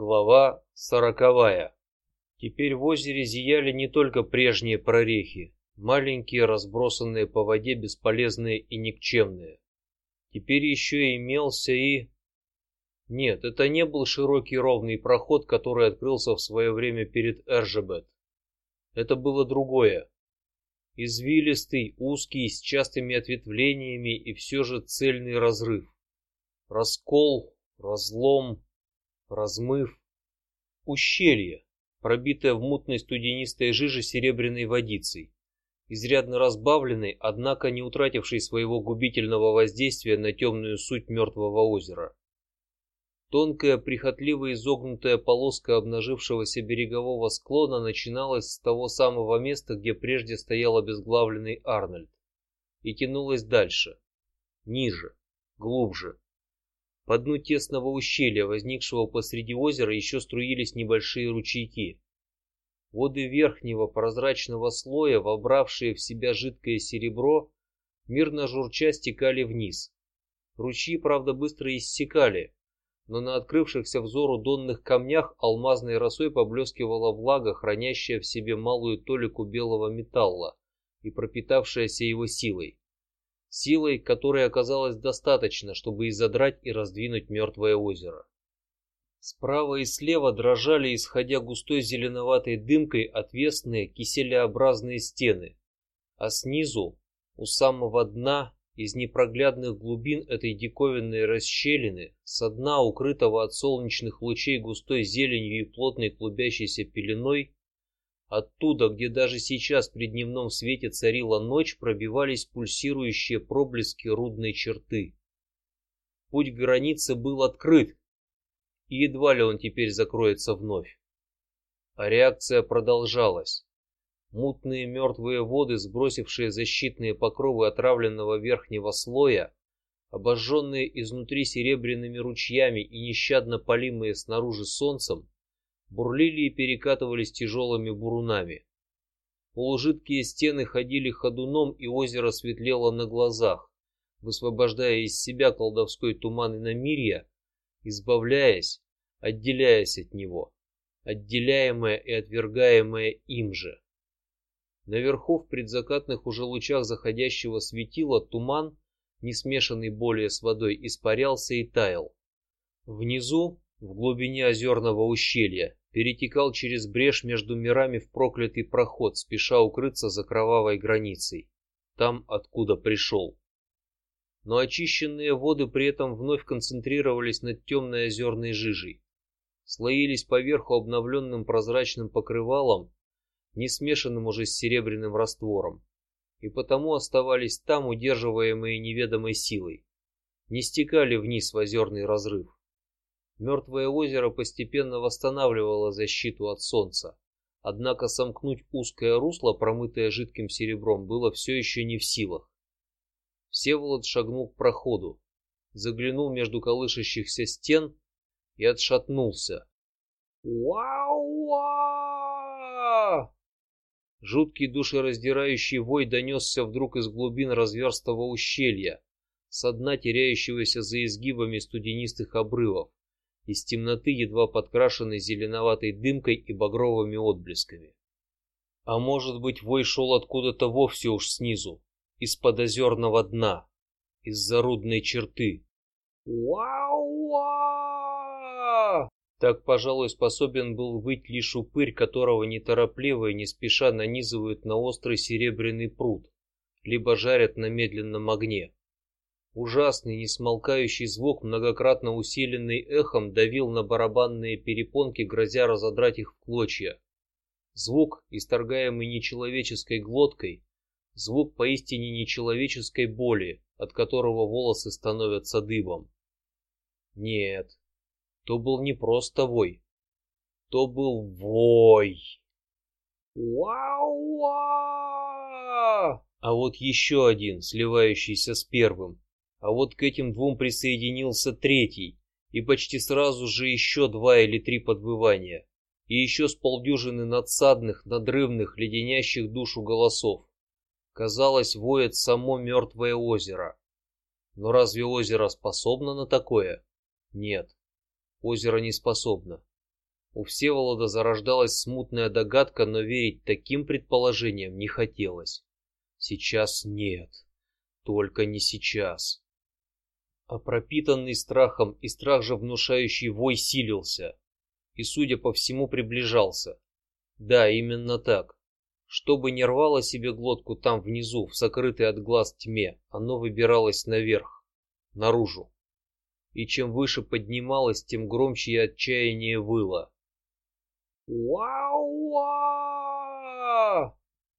Глава сороковая. Теперь в озере зияли не только прежние прорехи, маленькие, разбросанные по воде, бесполезные и никчемные. Теперь еще имелся и нет, это не был широкий ровный проход, который открылся в свое время перед Эржебет. Это было другое. Извилистый, узкий, с частыми ответвлениями и все же цельный разрыв. Раскол, разлом, размыв, ущелье, пробитое в мутной студенистой жиже серебряной водицей, изрядно разбавленной, однако не утратившей своего губительного воздействия на темную суть мертвого озера. Тонкая, прихотливо изогнутая полоска обнажившегося берегового склона начиналась с того самого места, где прежде стоял обезглавленный Арнольд, и тянулась дальше, ниже, глубже, по дну тесного ущелья, возникшего посреди озера, еще струились небольшие ручейки. Воды верхнего прозрачного слоя, вобравшие в себя жидкое серебро, мирно журча стекали вниз. Ручьи, правда, быстро иссякали, но на открывшихся взору донных камнях алмазной росой поблескивала влага, хранящая в себе малую толику белого металла и пропитавшаяся его силой силой, которой оказалось достаточно, чтобы изодрать и раздвинуть мертвое озеро. Справа и слева дрожали, исходя густой зеленоватой дымкой, отвесные киселеобразные стены, а снизу, у самого дна, из непроглядных глубин этой диковинной расщелины, со дна укрытого от солнечных лучей густой зеленью и плотной клубящейся пеленой, Оттуда, где даже сейчас при дневном свете царила ночь, пробивались пульсирующие проблески рудной черты. Путь к границе был открыт, и едва ли он теперь закроется вновь. А реакция продолжалась. Мутные мертвые воды, сбросившие защитные покровы отравленного верхнего слоя, обожженные изнутри серебряными ручьями и нещадно полимые снаружи солнцем, бурлили и перекатывались тяжелыми бурунами. Полужидкие стены ходили ходуном, и озеро светлело на глазах, высвобождая из себя колдовской туман иномирья, избавляясь, отделяясь от него, отделяемое и отвергаемое им же. Наверху в предзакатных уже лучах заходящего светила туман, не смешанный более с водой, испарялся и таял. Внизу, в глубине озерного ущелья, перетекал через брешь между мирами в проклятый проход, спеша укрыться за кровавой границей, там, откуда пришел. Но очищенные воды при этом вновь концентрировались над темной озерной жижей, слоились поверху обновленным прозрачным покрывалом, не смешанным уже с серебряным раствором, и потому оставались там, удерживаемые неведомой силой, не стекали вниз в озерный разрыв. Мертвое озеро постепенно восстанавливало защиту от солнца, однако сомкнуть узкое русло, промытое жидким серебром, было все еще не в силах. Всеволод шагнул к проходу, заглянул между колышащихся стен и отшатнулся. Вау! Жуткий душераздирающий вой донесся вдруг из глубин разверстого ущелья, со дна теряющегося за изгибами студенистых обрывов из темноты, едва подкрашенной зеленоватой дымкой и багровыми отблесками. А может быть, вой шел откуда-то вовсе уж снизу, из-под озерного дна, из зарудной черты. Вау! Так, пожалуй, способен был выть лишь упырь, которого неторопливо и не спеша нанизывают на острый серебряный пруд, либо жарят на медленном огне. Ужасный, несмолкающий звук, многократно усиленный эхом, давил на барабанные перепонки, грозя разодрать их в клочья. Звук, исторгаемый нечеловеческой глоткой, звук поистине нечеловеческой боли, от которого волосы становятся дыбом. Нет, то был не просто вой, то был вой. Вау! А вот еще один, сливающийся с первым, а вот к этим двум присоединился третий, и почти сразу же еще два или три подвывания, и еще с полдюжины надсадных, надрывных, леденящих душу голосов. Казалось, воет само мертвое озеро. Но разве озеро способно на такое? Нет, озеро не способно. У Всеволода зарождалась смутная догадка, но верить таким предположениям не хотелось. Сейчас нет, только не сейчас. А пропитанный страхом и страх же внушающий вой силился, и, судя по всему, приближался. Да, именно так. Чтобы не рвало себе глотку там внизу, в сокрытой от глаз тьме, оно выбиралось наверх, наружу. И чем выше поднималось, тем громче и отчаяние выло. Вау!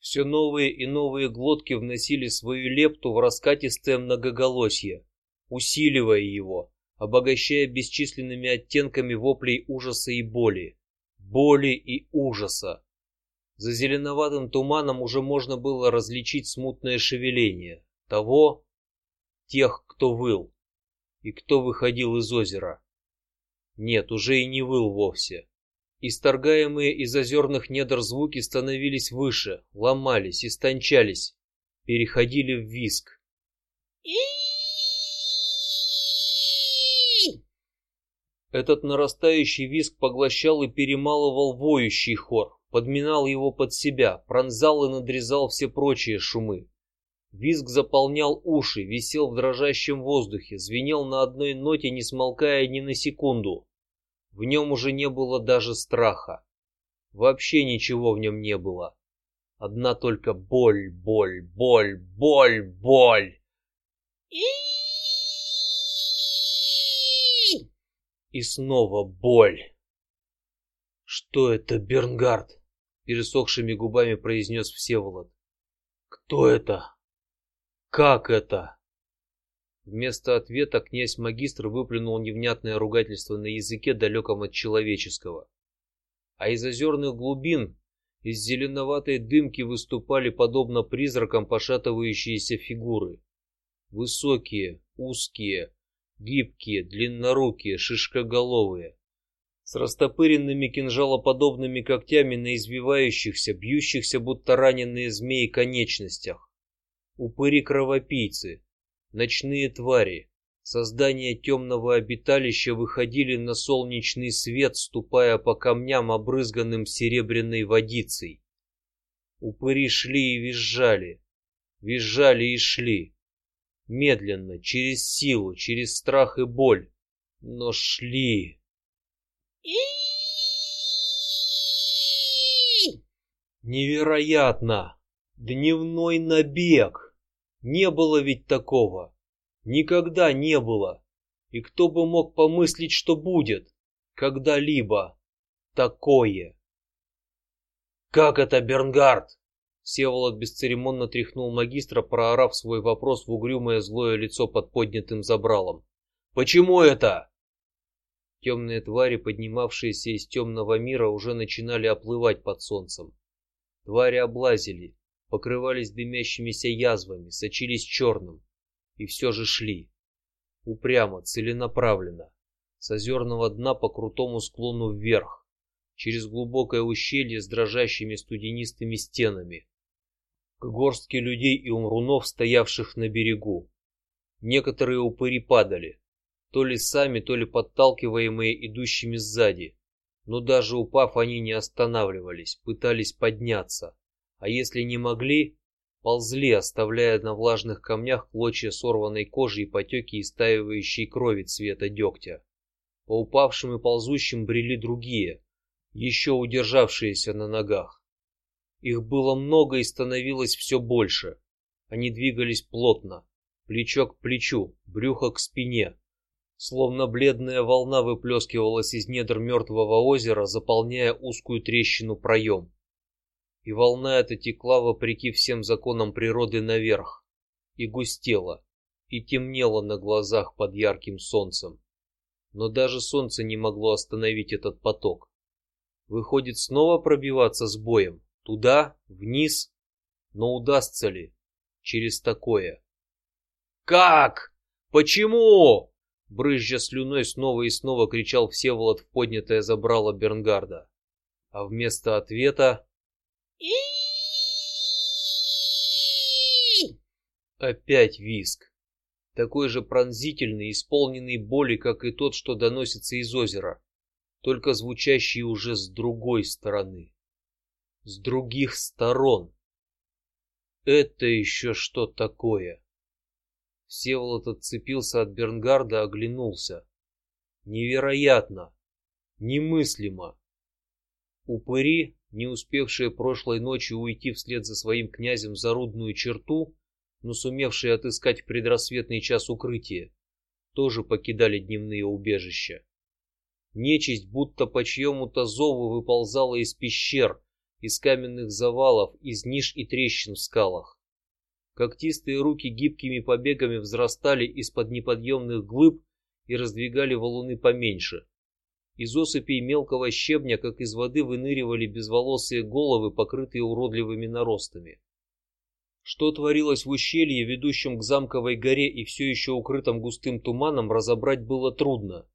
Все новые и новые глотки вносили свою лепту в раскатистое многоголосье, усиливая его, обогащая бесчисленными оттенками воплей ужаса и боли, боли и ужаса. За зеленоватым туманом уже можно было различить смутное шевеление того, тех, кто выл и кто выходил из озера. Нет, уже и не выл вовсе. Исторгаемые из озерных недр звуки становились выше, ломались, истончались, переходили в виск. Этот нарастающий виск поглощал и перемалывал воющий хор, подминал его под себя, пронзал и надрезал все прочие шумы. Визг заполнял уши, висел в дрожащем воздухе, звенел на одной ноте, не смолкая ни на секунду. В нем уже не было даже страха. Вообще ничего в нем не было. Одна только боль, боль, боль, боль, боль. Снова боль. Что это, Бернгард? Пересохшими губами произнес Всеволод. Кто это? Как это? Вместо ответа князь-магистр выплюнул невнятное ругательство на языке далеком от человеческого, а из озерных глубин, из зеленоватой дымки выступали подобно призракам пошатывающиеся фигуры, высокие, узкие, гибкие, длиннорукие, шишкоголовые, с растопыренными кинжалоподобными когтями на извивающихся, бьющихся будто раненые змеи конечностях, упыри кровопийцы ночные твари, создания темного обиталища выходили на солнечный свет, ступая по камням, обрызганным серебряной водицей. Упыри шли и визжали, визжали и шли, медленно, через силу, через страх и боль, но шли. Невероятно! Дневной набег! Не было ведь такого, никогда не было. И кто бы мог помыслить, что будет когда-либо такое? Как это, Бернгард? Всеволод бесцеремонно тряхнул магистра, проорав свой вопрос в угрюмое злое лицо под поднятым забралом. Почему это? Темные твари, поднимавшиеся из темного мира, уже начинали оплывать под солнцем. Твари облазили, покрывались дымящимися язвами, сочились черным, и все же шли, упрямо, целенаправленно, с озерного дна по крутому склону вверх, через глубокое ущелье с дрожащими студенистыми стенами, к горстке людей и умрунов, стоявших на берегу. Некоторые упыри падали, то ли сами, то ли подталкиваемые идущими сзади, но даже упав, они не останавливались, пытались подняться а если не могли, ползли, оставляя на влажных камнях клочья сорванной кожи и потеки истаивающей крови цвета дегтя. По упавшим и ползущим брели другие, еще удержавшиеся на ногах. Их было много и становилось все больше. Они двигались плотно, плечо к плечу, брюхо к спине, словно бледная волна выплескивалась из недр мертвого озера, заполняя узкую трещину проем и волна эта текла вопреки всем законам природы наверх, и густела, и темнела на глазах под ярким солнцем. Но даже солнце не могло остановить этот поток. Выходит, снова пробиваться с боем туда, вниз, но удастся ли через такое? Как? Почему? Брызжа слюной снова и снова кричал Всеволод в поднятое забрало Бернгарда, а вместо ответа Опять виск, такой же пронзительный, исполненный боли, как и тот, что доносится из озера, только звучащие уже с другой стороны, с других сторон. Это еще что такое? Всеволод отцепился от Бернгарда, оглянулся. Невероятно, немыслимо. Упыри, не успевшие прошлой ночью уйти вслед за своим князем за рудную черту, но сумевшие отыскать в предрассветный час укрытие, тоже покидали дневные убежища. Нечисть, будто по чьему-то зову, выползала из пещер, из каменных завалов, из ниш и трещин в скалах. Когтистые руки гибкими побегами взрастали из-под неподъемных глыб и раздвигали валуны поменьше. Из осыпей мелкого щебня, как из воды, выныривали безволосые головы, покрытые уродливыми наростами. Что творилось в ущелье, ведущем к замковой горе и все еще укрытом густым туманом, разобрать было трудно.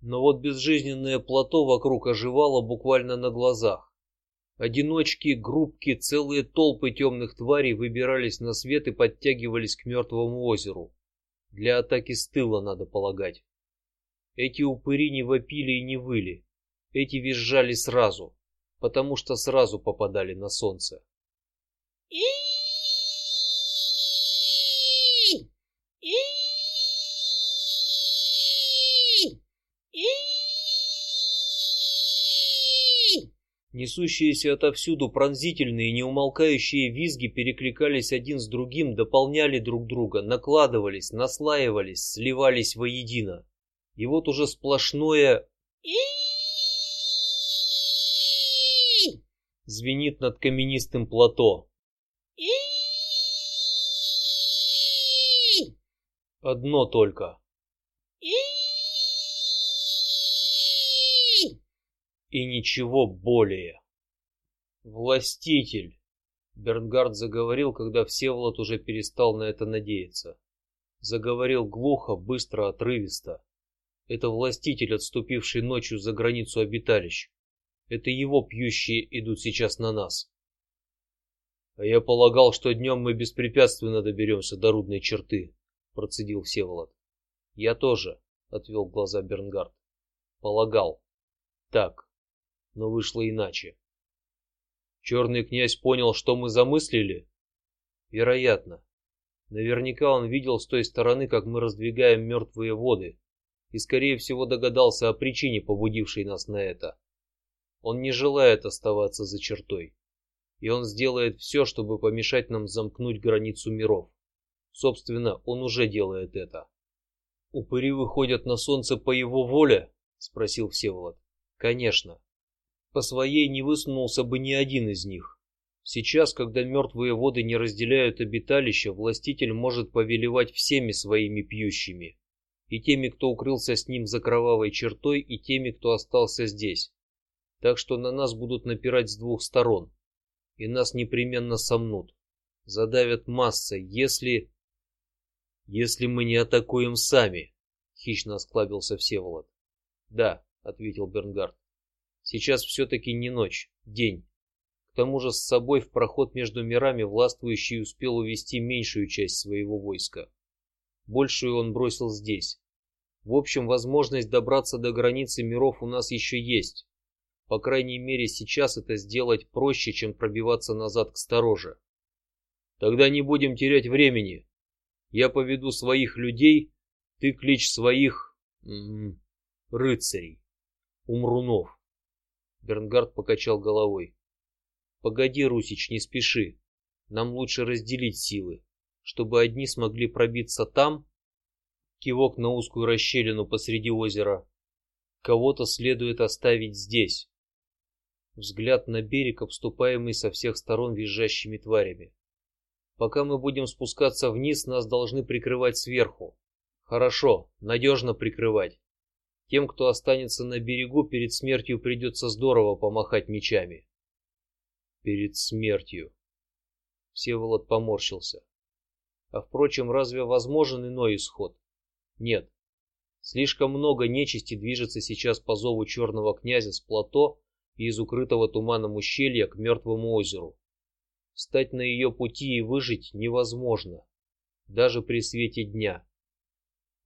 Но вот безжизненное плато вокруг оживало буквально на глазах. Одиночки, группки, целые толпы темных тварей выбирались на свет и подтягивались к мертвому озеру. Для атаки с тыла надо полагать. Эти упыри не вопили и не выли, эти визжали сразу, потому что сразу попадали на солнце. И Несущиеся отовсюду пронзительные, неумолкающие визги перекликались один с другим, дополняли друг друга, накладывались, наслаивались, сливались воедино. И вот уже сплошное звенит над каменистым плато. Одно только. И ничего более. Властитель, Бернгард заговорил, когда Всеволод уже перестал на это надеяться. Заговорил глухо, быстро, отрывисто. Это властитель, отступивший ночью за границу обиталищ. Это его пьющие идут сейчас на нас. А я полагал, что днем мы беспрепятственно доберемся до рудной черты, процедил Всеволод. Я тоже, отвел глаза Бернгард. Полагал. Так, но вышло иначе. Черный князь понял, что мы замыслили. Вероятно. Наверняка он видел с той стороны, как мы раздвигаем мертвые воды, и скорее всего догадался о причине, побудившей нас на это. Он не желает оставаться за чертой, и он сделает все, чтобы помешать нам замкнуть границу миров. Собственно, он уже делает это. Упыри выходят на солнце по его воле? – спросил Всеволод. Конечно. По своей не высунулся бы ни один из них. Сейчас, когда мертвые воды не разделяют обиталища, властитель может повелевать всеми своими пьющими, и теми, кто укрылся с ним за кровавой чертой, и теми, кто остался здесь. Так что на нас будут напирать с двух сторон, и нас непременно сомнут, задавят массой, если, если мы не атакуем сами. Хищно осклабился Всеволод. Да, ответил Бернгард. Сейчас все-таки не ночь, день. К тому же с собой в проход между мирами властвующий успел увести меньшую часть своего войска. Большую он бросил здесь. В общем, возможность добраться до границы миров у нас еще есть. По крайней мере, сейчас это сделать проще, чем пробиваться назад к стороже. Тогда не будем терять времени. Я поведу своих людей, ты клич своих рыцарей, умрунов. Бернгард покачал головой. Погоди, Русич, не спеши. Нам лучше разделить силы, чтобы одни смогли пробиться там, кивок на узкую расщелину посреди озера. Кого-то следует оставить здесь. Взгляд на берег, обступаемый со всех сторон визжащими тварями. Пока мы будем спускаться вниз, нас должны прикрывать сверху. Хорошо, надежно прикрывать. Тем, кто останется на берегу, перед смертью придется здорово помахать мечами. Перед смертью. Всеволод поморщился. А впрочем, разве возможен иной исход? Нет. Слишком много нечисти движется сейчас по зову черного князя с плато и из укрытого туманом ущелья к мертвому озеру. Встать на ее пути и выжить невозможно, даже при свете дня.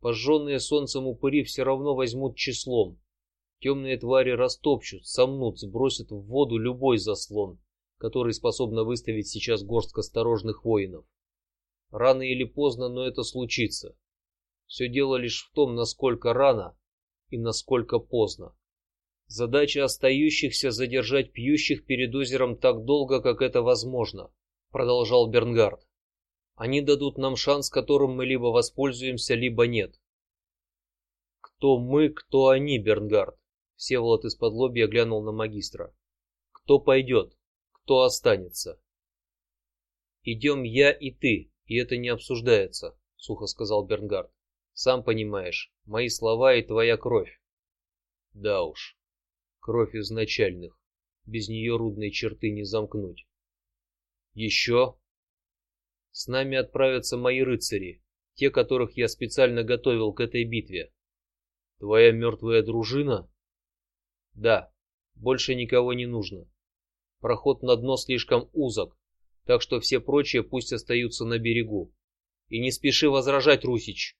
Пожженные солнцем упыри все равно возьмут числом, Темные твари растопчут, сомнут, сбросят в воду любой заслон, который способна выставить сейчас горстка осторожных воинов. Рано или поздно, но это случится. Все дело лишь в том, насколько рано и насколько поздно. Задача остающихся задержать пьющих перед озером так долго, как это возможно, продолжал Бернгард. Они дадут нам шанс, которым мы либо воспользуемся, либо нет. Кто мы, кто они, Бернгард? Всеволод из-под лобья глянул на магистра. Кто пойдет, кто останется? Идем я и ты, и это не обсуждается, сухо сказал Бернгард. Сам понимаешь, мои слова и твоя кровь. Да уж, кровь изначальных. Без нее рудные черты не замкнуть. Еще с нами отправятся мои рыцари, те, которых я специально готовил к этой битве. Твоя мертвая дружина? Да, больше никого не нужно. Проход на дно слишком узок, так что все прочие пусть остаются на берегу. И не спеши возражать, Русич.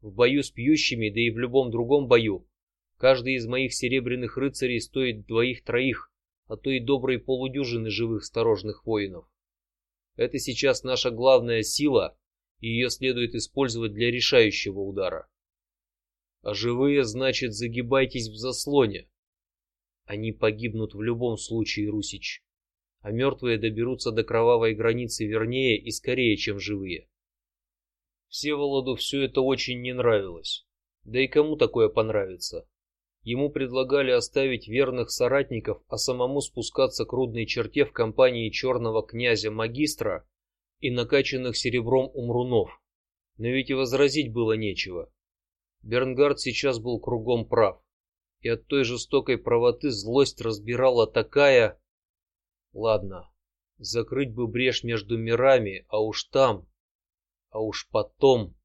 В бою с пьющими, да и в любом другом бою, каждый из моих серебряных рыцарей стоит двоих-троих, а то и доброй полудюжины живых осторожных воинов. Это сейчас наша главная сила, и ее следует использовать для решающего удара. А живые, значит, загибайтесь в заслоне. Они погибнут в любом случае, Русич. А мертвые доберутся до кровавой границы вернее и скорее, чем живые. Всеволоду все это очень не нравилось. Да и кому такое понравится? Ему предлагали оставить верных соратников, а самому спускаться к рудной черте в компании черного князя магистра и накачанных серебром умрунов. Но ведь и возразить было нечего. Бернгард сейчас был кругом прав, и от той жестокой правоты злость разбирала такая. Ладно, закрыть бы брешь между мирами, а уж там, а уж потом.